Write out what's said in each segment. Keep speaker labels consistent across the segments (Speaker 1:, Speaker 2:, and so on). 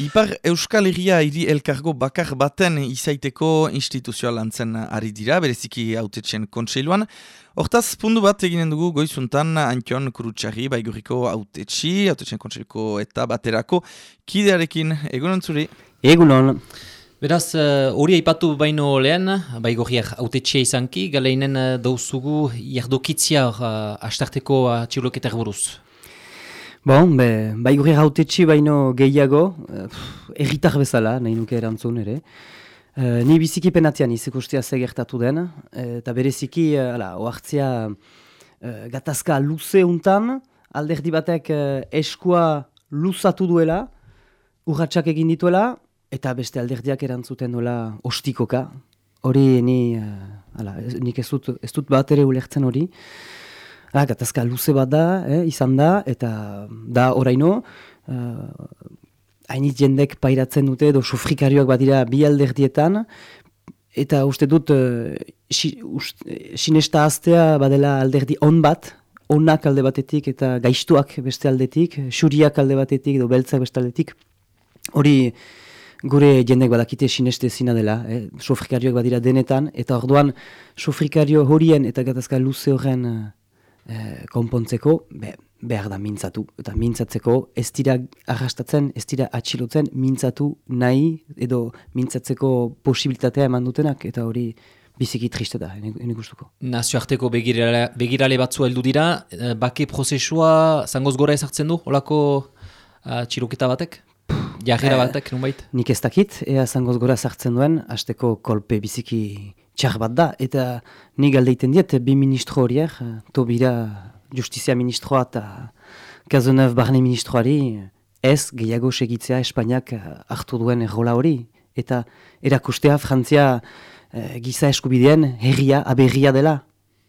Speaker 1: Ipar Euskal Herria hiri elkargo bakar baten izaiteko instituzioa lantzen ari dira, bereziki autetxen kontseiluan. Hortaz, pundu bat eginen dugu goizuntan Antion Kurutxarri, baiguriko autetxi, autetxen kontseiluko eta baterako kidearekin. Egunon zuri?
Speaker 2: Egunon.
Speaker 3: Beraz, eh, hori uh, aipatu baino lehen, baigurriak autetxia izanki, galeinen uh, dauzugu jardokitzia uh, astarteko uh, txiloketar buruz.
Speaker 2: Bon, be, bai gure hautetxe baino gehiago, uh, erritar bezala, nahi nuke erantzun ere. Uh, ni biziki penatian izikustia gertatu den, uh, eta bereziki, ala, oartzia uh, gatazka luze untan, alderdi batek uh, eskua luzatu duela, urratxak egin dituela, eta beste alderdiak erantzuten duela ostikoka. Hori, ni, ala, nik ez dut, ez dut bat ere ulertzen hori. Ah, gatazka luze bat da, eh, izan da, eta da oraino, uh, hainit jendek pairatzen dute, edo sufrikarioak badira bi alderdietan, eta uste dut, uh, sinesta aztea badela alderdi on bat, onak alde batetik eta gaiztuak beste aldetik, xuriak alde batetik edo beltzak beste aldetik. Hori gure jendek badakite sineste zina dela, eh? sofrikarioak badira denetan, eta orduan sofrikario horien eta gatazka luze horren e, konpontzeko be, behar da mintzatu. Eta mintzatzeko ez dira arrastatzen, ez dira atxilotzen, mintzatu nahi edo mintzatzeko posibilitatea eman dutenak, eta hori biziki triste da, ene gustuko.
Speaker 3: Nazioarteko begirale, begirale batzu heldu dira, eh, bake prozesua zangoz gora ezartzen du, olako atxiloketa batek? Jarrera batek, nunbait?
Speaker 2: Nik ez dakit, ea zangoz gora sartzen duen, hasteko kolpe biziki txar bat da, eta ni galdeiten diet, bi ministro horiek, tobira justizia ministroa eta Kazonev barne ministroari, ez gehiago segitzea Espainiak hartu duen errola hori, eta erakustea Frantzia eh, giza eskubidean herria, aberria dela,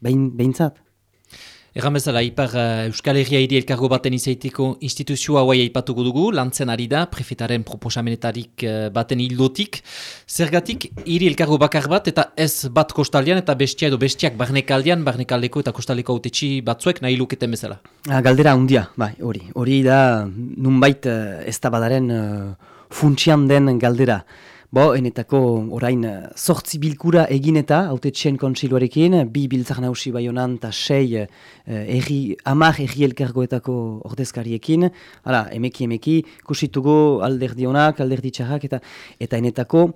Speaker 2: behin, behintzat.
Speaker 3: Egan bezala, ipar uh, Euskal Herria hiri elkargo baten izaiteko instituzioa hauai aipatuko dugu, lantzen ari da, prefetaren proposamenetarik uh, baten hildotik. Zergatik, hiri elkargo bakar bat, eta ez bat kostaldean, eta bestia edo bestiak barnekaldean, barnekaldeko eta kostaldeko autetxi batzuek nahi luketen bezala.
Speaker 2: Ah, galdera hundia, bai, hori. Hori da, nunbait uh, ez da badaren funtsian den galdera. Bo, enetako orain sortzi bilkura egin eta autetxen kontsiluarekin, bi biltzak nausi bai honan eta sei eh, erri, amak erri elkargoetako ordezkariekin. Hala, emeki emeki, kusitugu alderdi honak, alderdi txarrak eta, eta enetako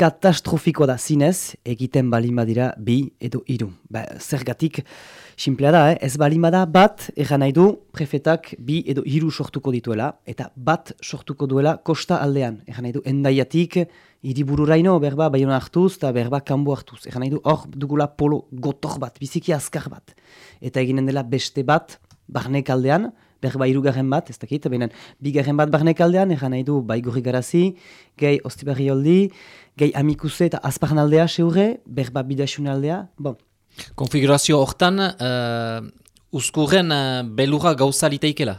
Speaker 2: katastrofiko da zinez egiten balin badira bi edo hiru. Ba, zergatik, simplea da, eh? ez balin bada bat, egan nahi du, prefetak bi edo hiru sortuko dituela, eta bat sortuko duela kosta aldean. Egan nahi du, endaiatik, hiribururaino berba baiona hartuz, eta berba kanbo hartuz. Egan nahi du, hor dugula polo gotor bat, biziki azkar bat. Eta eginen dela beste bat, barnek aldean, berba irugarren bat, ez dakit, benen, bigarren bat barnek aldean, egan nahi du, baigurri garazi, gehi ostibarri holdi, gehi amikuse eta azparn aldea seurre, berba bidasun aldea, bon.
Speaker 3: Konfigurazio hortan, uh, uzkurren uh, belura gauza liteikela?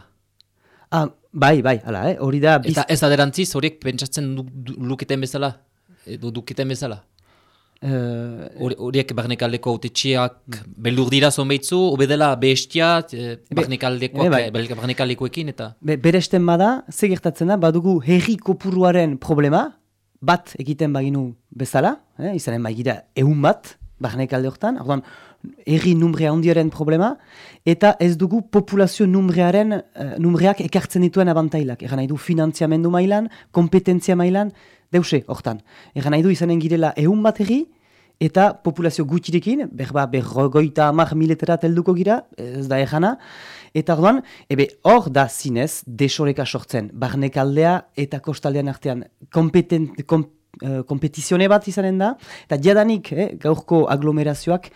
Speaker 2: Ah, bai, bai, ala, eh, hori da...
Speaker 3: Biz... Eta ez aderantziz horiek pentsatzen luketen bezala, edo duketen bezala? Eh, horiek uh, barnekaldeko autetxiak mm. beldur dira zonbeitzu, obedela bestia, eh, barnekaldekoak, be, bai. barnekaldekoekin eta...
Speaker 2: Be, beresten bada, ze gertatzen da, badugu herri kopuruaren problema, bat egiten baginu bezala, eh, izanen bagira egun bat, barnekalde horretan, orduan, erri numrea ondiaren problema, eta ez dugu populazio numrearen, uh, numreak ekartzen dituen abantailak. Egan nahi du finantziamendu mailan, kompetentzia mailan, deuse hortan. Egan nahi du izanen girela egun bat erri, eta populazio gutxirekin, berba berrogoita amak miletera telduko gira, ez da egana, eta orduan, ebe hor da zinez desoreka sortzen, barnekaldea eta kostaldean artean kompeten, kom, uh, kompetizione bat izanen da, eta jadanik eh, gaurko aglomerazioak,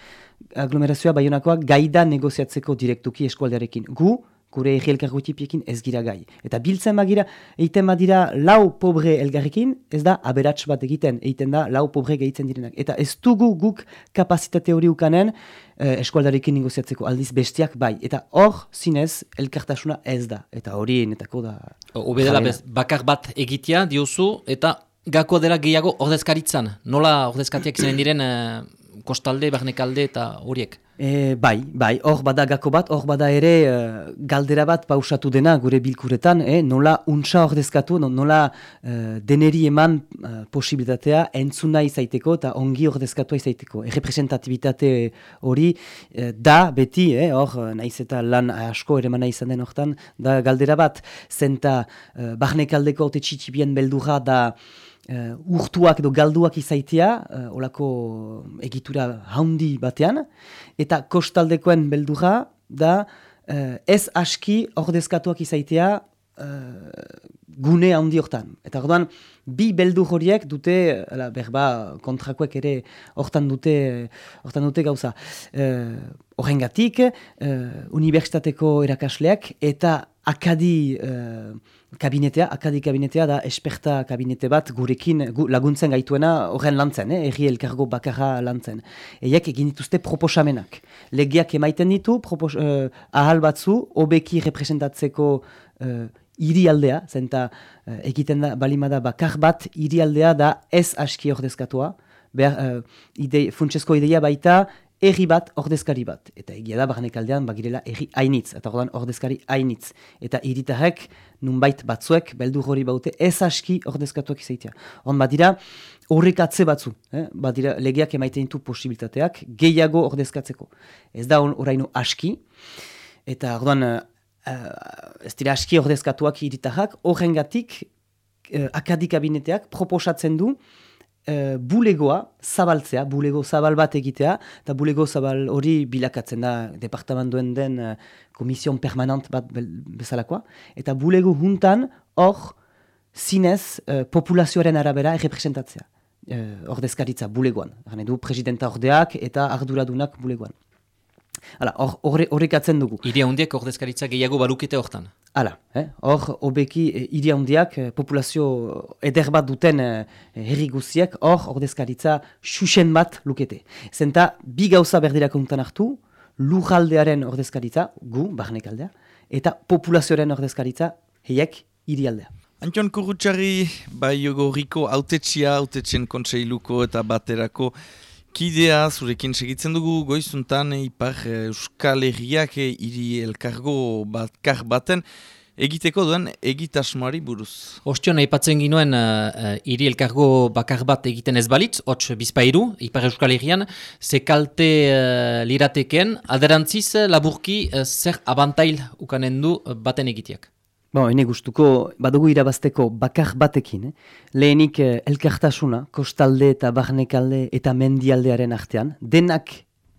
Speaker 2: aglomerazioa baionakoak gaida negoziatzeko direktuki eskualdearekin. Gu, gure egi elkargutipiekin ez gira gai. Eta biltzen bagira, eiten badira lau pobre elgarrekin, ez da aberats bat egiten, eiten da lau pobre gehitzen direnak. Eta ez dugu guk kapazitate hori ukanen eh, eskualdarekin negoziatzeko, aldiz bestiak bai. Eta hor, zinez, elkartasuna ez da. Eta hori enetako da...
Speaker 3: Obedela bakar bat egitea, diozu, eta gako dela gehiago ordezkaritzan. Nola ordezkatiak izan diren uh, kostalde, barnekalde eta horiek?
Speaker 2: E, bai, bai, hor bada gako bat, hor bada ere uh, galdera bat pausatu dena gure bilkuretan, eh? nola untsa ordezkatu, nola uh, deneri eman uh, posibilitatea entzuna izaiteko eta ongi ordezkatu izaiteko. Errepresentatibitate hori da beti, hor eh? naiz eta lan asko ere mana izan den hortan, da galdera bat, zenta uh, barnekaldeko ote txitsibien beldura da uh, urtuak edo galduak izaitea, uh, olako egitura haundi batean, eta kostaldekoen beldura da uh, ez aski ordezkatuak izaitea gune handi hortan. Eta orduan, bi beldu horiek dute, ala, berba, kontrakoek ere hortan dute, hortan dute gauza. Horrengatik, universitateko erakasleak eta akadi kabinetea, akadi kabinetea da esperta kabinete bat gurekin gu, laguntzen gaituena horren lantzen, eh? erri elkargo bakarra lantzen. Eiek egin dituzte proposamenak. Legiak emaiten ditu, propos, uh, ahal batzu, obeki representatzeko uh, iri aldea, zenta uh, egiten da balimada bakar bat, iri aldea da ez aski ordezkatua, Behar, uh, ide, funtsezko ideia baita, erri bat, ordezkari bat. Eta egia da, barnek aldean, bagirela erri hainitz, eta ordan ordezkari hainitz. Eta iritarrek, nunbait batzuek, beldu hori baute, ez aski ordezkatuak izaitea. Hon badira, horrek batzu, eh? badira, legeak emaiten ditu posibilitateak, gehiago ordezkatzeko. Ez da oraino aski, eta ordan, uh, ez dira aski ordezkatuak iritarrak, horrengatik, uh, akadikabineteak proposatzen du, e, bulegoa zabaltzea, bulego zabal bat egitea, eta bulego zabal hori bilakatzen da departamentuen den uh, komision permanent bat bezalakoa, eta bulego juntan hor zinez uh, populazioaren arabera errepresentatzea, uh, ordezkaritza bulegoan, du presidenta ordeak eta arduradunak bulegoan. Hala, horrek atzen dugu.
Speaker 3: Iria hundiak ordezkaritza gehiago balukete hortan?
Speaker 2: Hala, eh? hor, obeki eh, iria hundiak, eh, populazio eder bat duten eh, herri guziak, hor, ordezkaritza xuxen bat lukete. Zenta, bi gauza berdirak untan hartu, lujaldearen ordezkaritza, gu, barnek aldea, eta populazioaren ordezkaritza, heiek, iri aldea.
Speaker 1: Antion Kurutxarri, bai riko autetxia, autetxen kontseiluko eta baterako, Kidea, zurekin segitzen dugu goizuntan ipar eh, Euskal Herriak eh, hiri elkargo batkar baten egiteko duen egitasmoari buruz.
Speaker 3: Ostion, aipatzen ginuen uh, hiri elkargo bakar bat egiten ez balitz, hots bizpairu, ipar Euskal Herrian, ze kalte uh, lirateken, alderantziz laburki uh, zer abantail ukanen du baten egiteak.
Speaker 2: Bo, ene gustuko, badugu irabazteko bakar batekin, eh? lehenik eh, elkartasuna, kostalde eta barnekalde eta mendialdearen artean, denak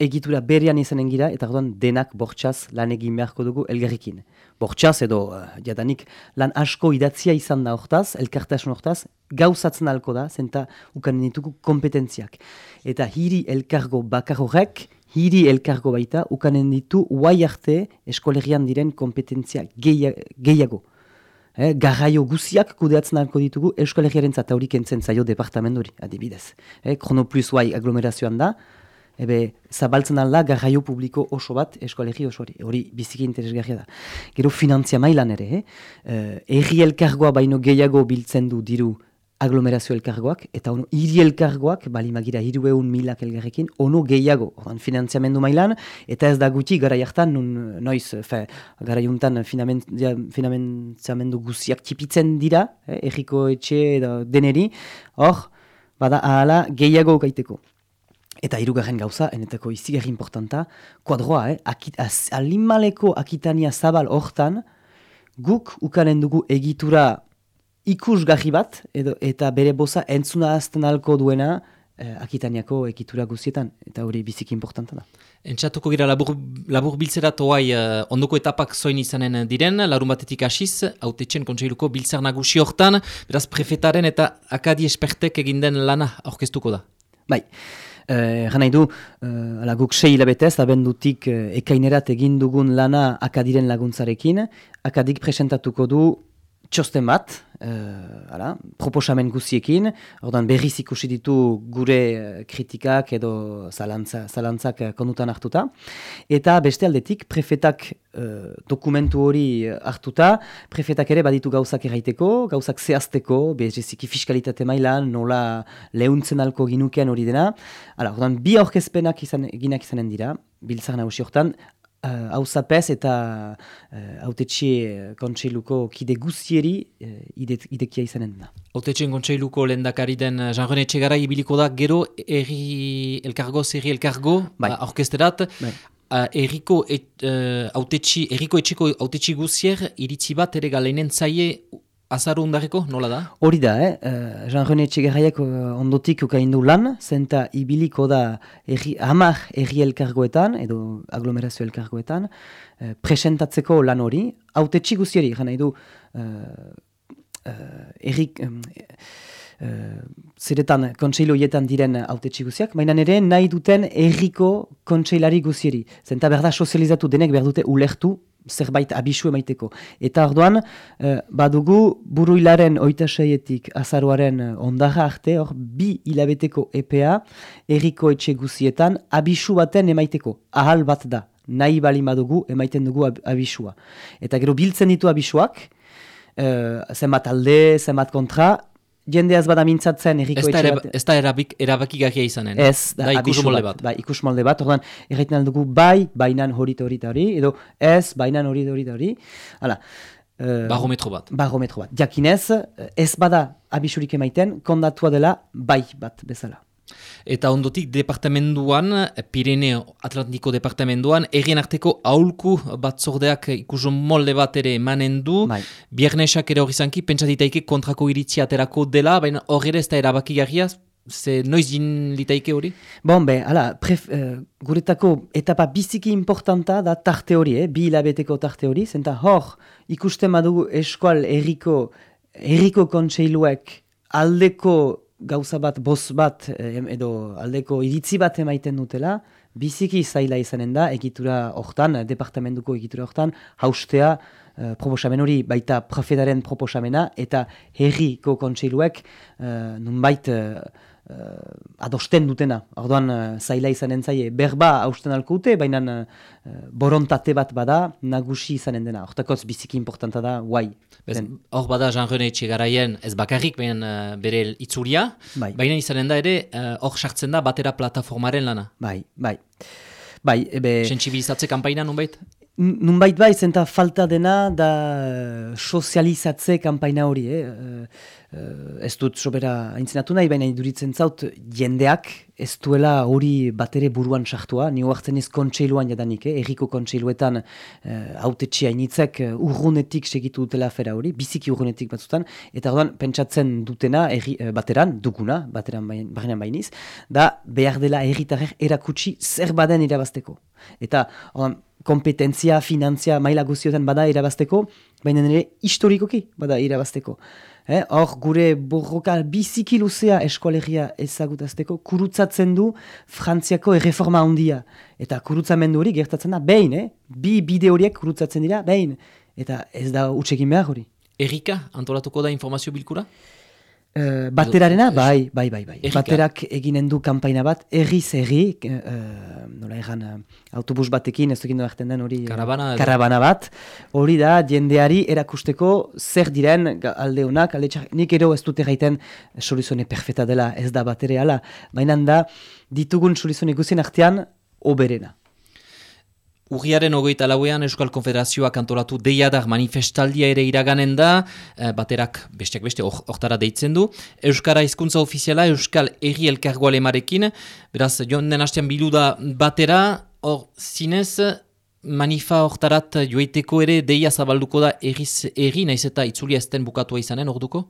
Speaker 2: egitura berian izanen gira, eta orduan denak bortxaz lan egin beharko dugu elgarrikin. Bortxaz edo, uh, jadanik, lan asko idatzia izan da hortaz, elkartasun hortaz, gauzatzen alko da, zenta ukanen ditugu kompetentziak. Eta hiri elkargo bakar horrek, hiri elkargo baita, ukanen ditu uai arte eskolegian diren kompetentzia gehiago. Eh, garraio guziak kudeatzen alko ditugu eskolegiaren zata horik entzen zaio departamentori, adibidez. Eh, Kronoplus uai aglomerazioan da, ebe zabaltzen alda garraio publiko oso bat eskolegi oso hori, hori biziki interesgarria da. Gero finantzia mailan ere, eh? eh erri elkargoa baino gehiago biltzen du diru aglomerazio elkargoak, eta ono, hiri elkargoak, bali magira hiru egun milak elgarrekin, ono gehiago, oran, finanziamendu mailan, eta ez da guti gara jartan, nun, noiz, fe, gara juntan finanziamendu guziak tipitzen dira, eh, erriko etxe edo deneri, hor, bada ahala gehiago gaiteko. Eta hirugarren gauza, enetako izigarri importanta, kuadroa, eh, akit, alimaleko akitania zabal hortan, guk ukanen dugu egitura ikusgarri bat, edo, eta bere boza entzuna azten alko duena eh, akitaniako ekitura guzietan, eta hori biziki importanta da.
Speaker 3: Entzatuko gira labur, labur biltzerat oai uh, ondoko etapak zoin izanen diren, larun batetik asiz, haute txen kontseiluko biltzar nagusi hortan, beraz prefetaren eta akadi espertek eginden lana aurkeztuko da.
Speaker 2: Bai, Uh, nahi du, uh, ala guk sei hilabetez, abendutik uh, ekainerat egin dugun lana akadiren laguntzarekin, akadik presentatuko du txosten bat, uh, ala, proposamen guziekin, ordan berriz ikusi ditu gure uh, kritikak edo zalantza, zalantzak uh, konutan hartuta. Eta beste aldetik, prefetak uh, dokumentu hori hartuta, prefetak ere baditu gauzak erraiteko, gauzak zehazteko, beziki fiskalitate mailan, nola lehuntzen alko ginukean hori dena. Ala, ordan bi aurkezpenak izan, eginak izanen dira, biltzar nagusi hortan, hau uh, eta uh, kontseiluko kide guztieri uh, idekia izanen da.
Speaker 3: Hautetxeen kontseiluko lehendakari den Jean-René Txegara ibiliko da gero erri elkargo, zerri elkargo, bai. orkesterat, bai. Uh, erriko, et, uh, autetxi, erriko etxeko autetxi guzier iritzi bat ere galeinen zaie azaru undareko, nola da?
Speaker 2: Hori da, eh? Uh, Jean-René Txegarraiak uh, ondotik ukaindu lan, zenta ibiliko da erri, hamar erri elkargoetan, edo aglomerazio elkargoetan, uh, presentatzeko lan hori, autetxi guzieri, gana edu, uh, uh, errik... Um, Uh, ziretan kontseiloietan diren haute guziak, baina ere nahi duten erriko kontseilari guzieri. Zenta berda sozializatu denek berdute ulertu zerbait abisu emaiteko. Eta orduan, uh, badugu buru hilaren oita seietik azaruaren uh, ondarra arte, hor bi hilabeteko EPA erriko etxe guzietan abisu baten emaiteko. Ahal bat da, nahi bali badugu emaiten dugu abisua. Eta gero biltzen ditu abisuak, uh, zenbat alde, zenbat kontra, jende ez bada mintzatzen erriko etxe bat.
Speaker 3: Ez da erabik, erabaki gahia izanen.
Speaker 2: Ez, da, da ikus molde bat. Ba, ikus molde bat, ordan erraiten aldugu bai, bainan hori hori hori, edo ez, bainan hori hori hori. Hala.
Speaker 3: Uh, barometro bat.
Speaker 2: Barometro bat. Jakinez, ez bada abisurik emaiten, kondatua dela bai bat bezala.
Speaker 3: Eta ondotik departamenduan, Pireneo Atlantiko departamenduan, errien arteko aulku batzordeak ikusun molde bat ere emanen du. Bai. Biernesak ere hori zanki, pentsatitaike kontrako iritzi aterako dela, baina hori ez da erabaki garria, ze noiz din litaike hori?
Speaker 2: Bon, be, ala, pref, uh, guretako etapa biziki importanta da tarte hori, eh? bi hilabeteko tarte hori, zenta hor ikusten badugu eskual erriko, erriko kontseiluek aldeko gauza bat, boz bat, edo aldeko iritzi bat emaiten dutela, biziki zaila izanen da, egitura hortan, departamentuko egitura hortan, haustea uh, proposamen hori baita profetaren proposamena, eta herriko kontseiluek uh, nunbait uh, adosten dutena. Orduan, uh, zaila izanen zaie, berba hausten alko dute, baina uh, borontate bat bada, nagusi izanen dena. Hortakoz biziki importanta da, guai.
Speaker 3: Hor bada Jean-René Txigaraien ez bakarrik behen uh, bere itzuria, bai. baina izanen da ere hor uh, sartzen da batera plataformaren lana.
Speaker 2: Bai, bai. Bai, ebe...
Speaker 3: Sensibilizatze kampaina nunbait?
Speaker 2: Nunbait bai, zenta falta dena da sozializatze kampaina hori, eh? Uh, ez dut sobera haintzinatu nahi, baina iduritzen zaut jendeak ez duela hori batere buruan sartua, nio hartzen ez kontseiluan jadanik, eh? erriko kontseiluetan uh, autetxia initzek uh, urrunetik segitu dutela afera hori, biziki urrunetik batzutan, eta orduan pentsatzen dutena erri, bateran, duguna, bateran bain, bainiz, da behar dela erritarek erakutsi zer baden irabazteko. Eta orduan, kompetentzia, finantzia, maila guztiotan bada irabazteko, baina nire historikoki bada irabazteko. Eh, hor, gure borroka biziki luzea eskolegia ezagutazteko, kurutzatzen du Frantziako erreforma handia. Eta kurutzamendu hori gertatzen da, behin, eh? bi bide horiek kurutzatzen dira, behin. Eta ez da utxekin behar hori.
Speaker 3: Erika, antolatuko da informazio bilkura?
Speaker 2: Uh, baterarena, bai, bai, bai, bai. Baterak eginen du kampaina bat, erriz erri, uh, nola egan, uh, autobus batekin, ez egin den hori, karabana, bat, hori da, jendeari erakusteko zer diren aldeunak, alde txar, nik ero ez dute gaiten soluzone perfeta dela, ez da batere ala, baina da, ditugun soluzone guzien artean, oberena.
Speaker 3: Urriaren ogeita lauean Euskal Konfederazioak antolatu deiadar manifestaldia ere iraganen da, eh, baterak besteak beste hortara deitzen du. Euskara hizkuntza ofiziala Euskal Eri Elkargoa lemarekin, beraz, joan den hastean bilu batera, hor zinez, manifa hortarat joiteko ere deia zabalduko da erriz erri, naiz eta itzulia ezten bukatua izanen, orduko?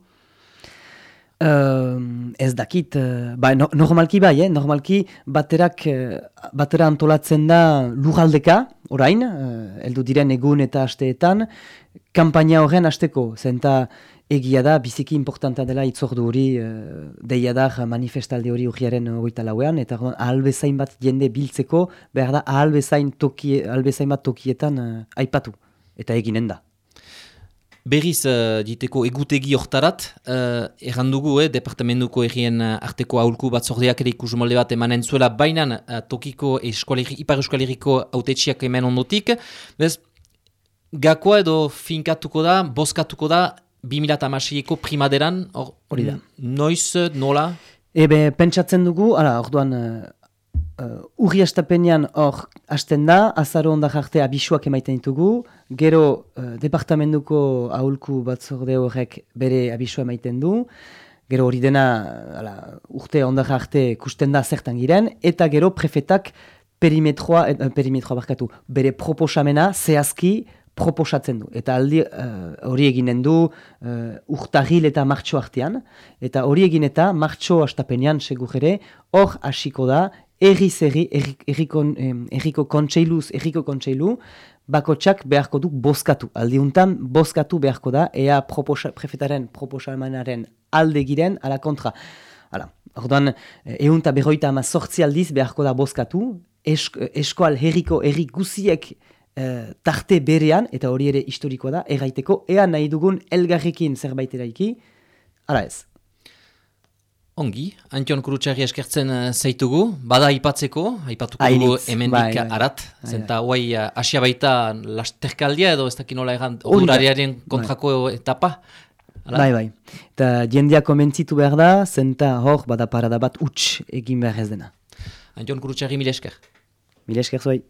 Speaker 2: Uh, ez dakit, uh, ba, no, normalki bai, eh? normalki baterak, uh, batera antolatzen da lujaldeka, orain, uh, eldu diren egun eta asteetan, kampaina horren asteko, zenta egia da, biziki importanta dela itzordu hori, uh, deia da manifestalde hori urriaren oita lauean, eta ahalbezain bat jende biltzeko, behar da ahalbezain, toki, ahalbezain bat tokietan uh, aipatu, eta eginen da.
Speaker 3: Berriz uh, diteko egutegi hortarat, uh, errandugu, eh, departamentuko errien uh, arteko aholku bat zordeak ere ikus molde bat emanen zuela, bainan uh, tokiko eskualeri, ipar eskualeriko autetxiak hemen ondotik. Bez, gakoa edo finkatuko da, boskatuko da, 2008ko primaderan, hori da. Noiz, nola?
Speaker 2: Ebe, pentsatzen dugu, ara, orduan, uh, urri astapenean hor hasten da, azaro ondak arte abisuak emaiten ditugu, gero uh, departamentuko aholku batzorde horrek bere abisua emaiten du, gero hori dena ala, urte ondak arte kusten da zertan giren, eta gero prefetak perimetroa, eh, perimetroa barkatu, bere proposamena zehazki proposatzen du. Eta aldi uh, hori eginen du uh, urtahil eta martxo artean, eta hori egin eta martxo astapenean segur ere, hor hasiko da, erriz erri, erriko, erriko kontseiluz, erriko kontseilu, bakotsak beharko du bozkatu. Aldiuntan bozkatu beharko da, ea proposa, prefetaren proposamanaren alde giren, ala kontra. Hala, orduan, eunta berroita ama aldiz beharko da bozkatu, esk, eskoal herriko erri guziek uh, tarte berean, eta hori ere historikoa da, erraiteko, ea nahi dugun elgarrekin zerbait eraiki, ala ez.
Speaker 3: Ongi, Antion Kurutxarri eskertzen uh, zaitugu, bada aipatzeko, aipatuko dugu hemendik bai, bai. arat, bai, zenta guai uh, asia baita lasterkaldia edo ez dakin nola egan odurariaren kontrako bai. etapa.
Speaker 2: Ala? Bai, bai. Eta jendia komentzitu behar da, zenta hor bada parada bat utx egin behar ez dena.
Speaker 3: Antion Kurutxarri mile esker.
Speaker 2: Mile esker zuai.